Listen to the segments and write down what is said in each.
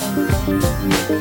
da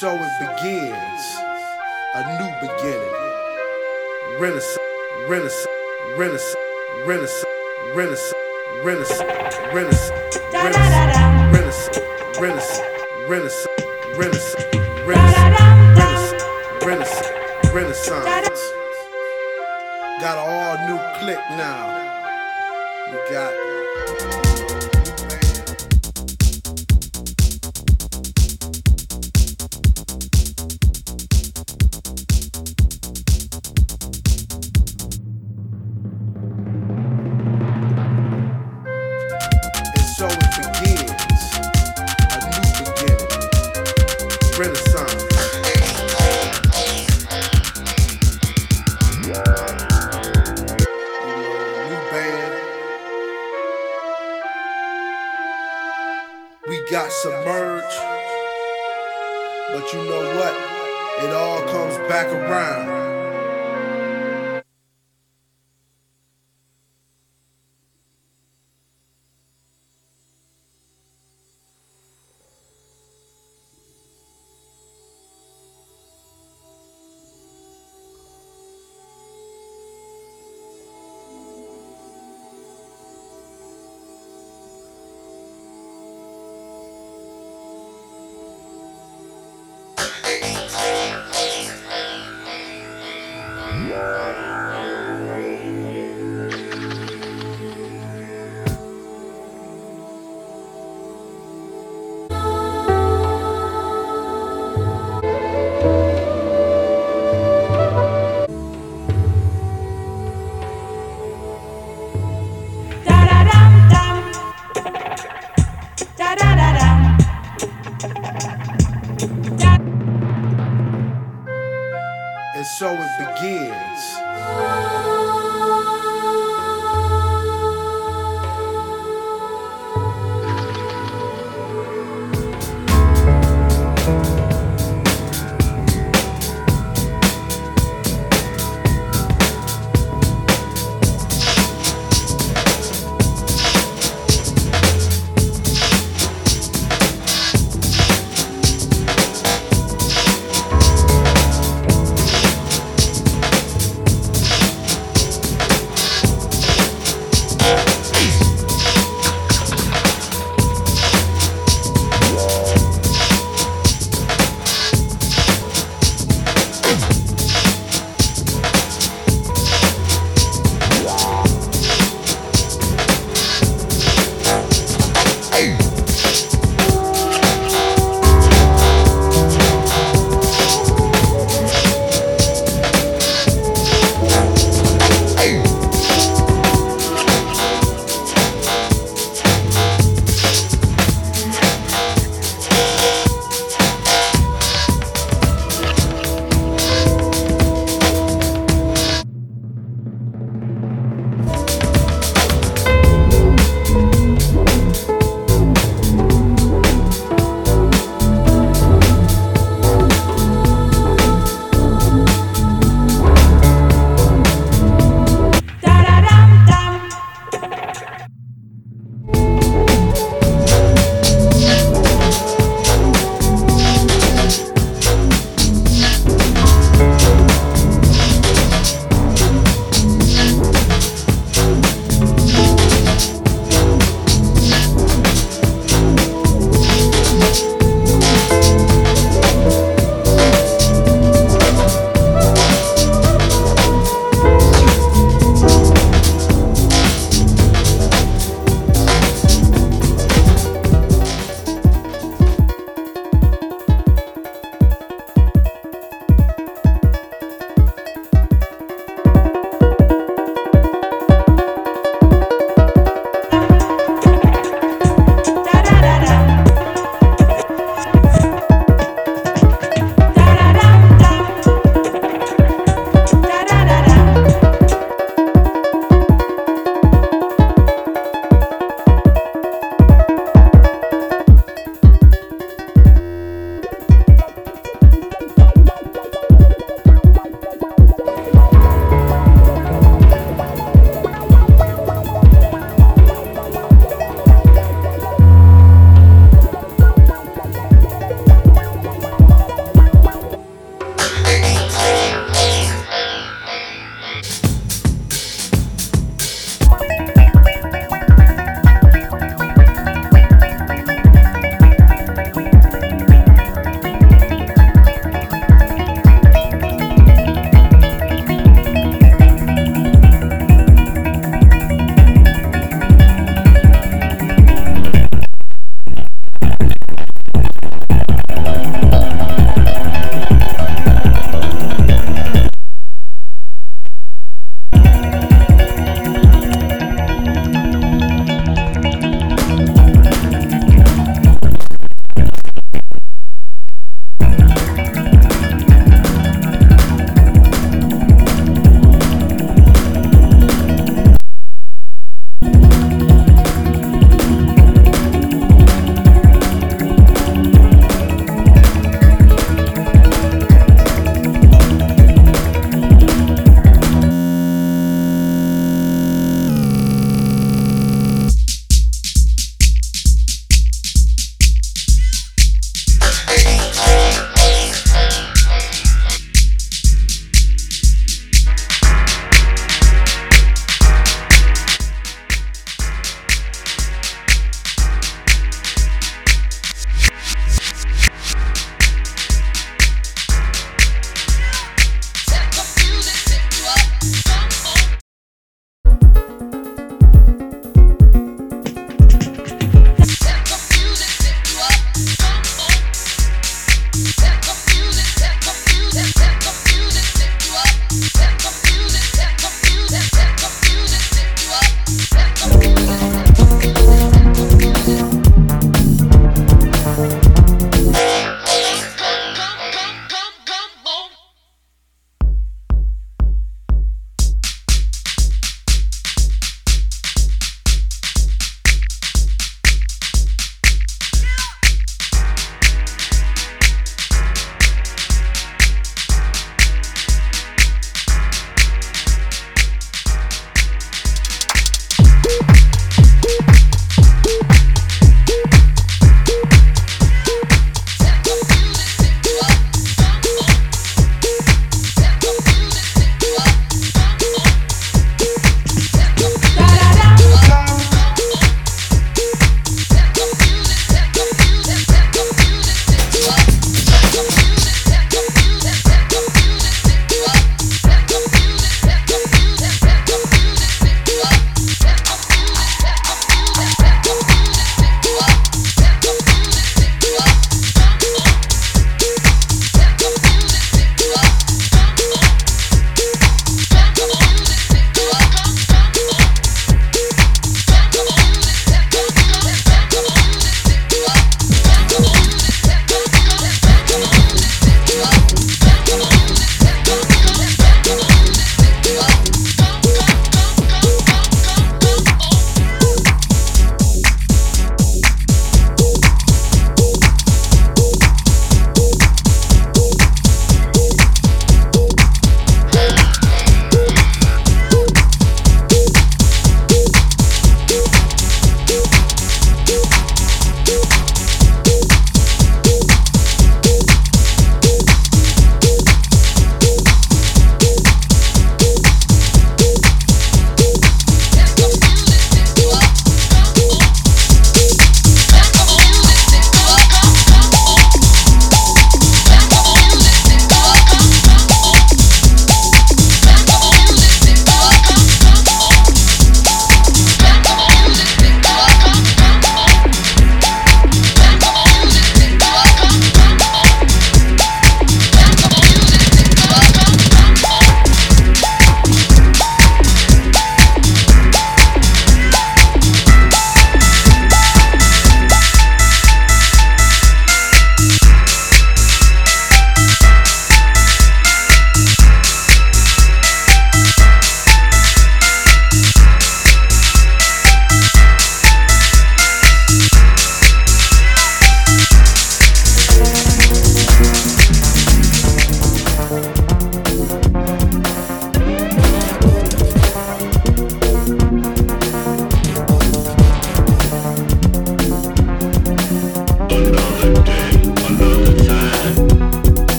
so it begins a new beginning. Renaissance, Renaissance, Renaissance, Renaissance, Renaissance, Renaissance, Renaissance, Renaissance, Renaissance, Renaissance, Renaissance, Renaissance, Renaissance, Renaissance. Got an all new click now. We got We got submerged, but you know what? It all comes back around.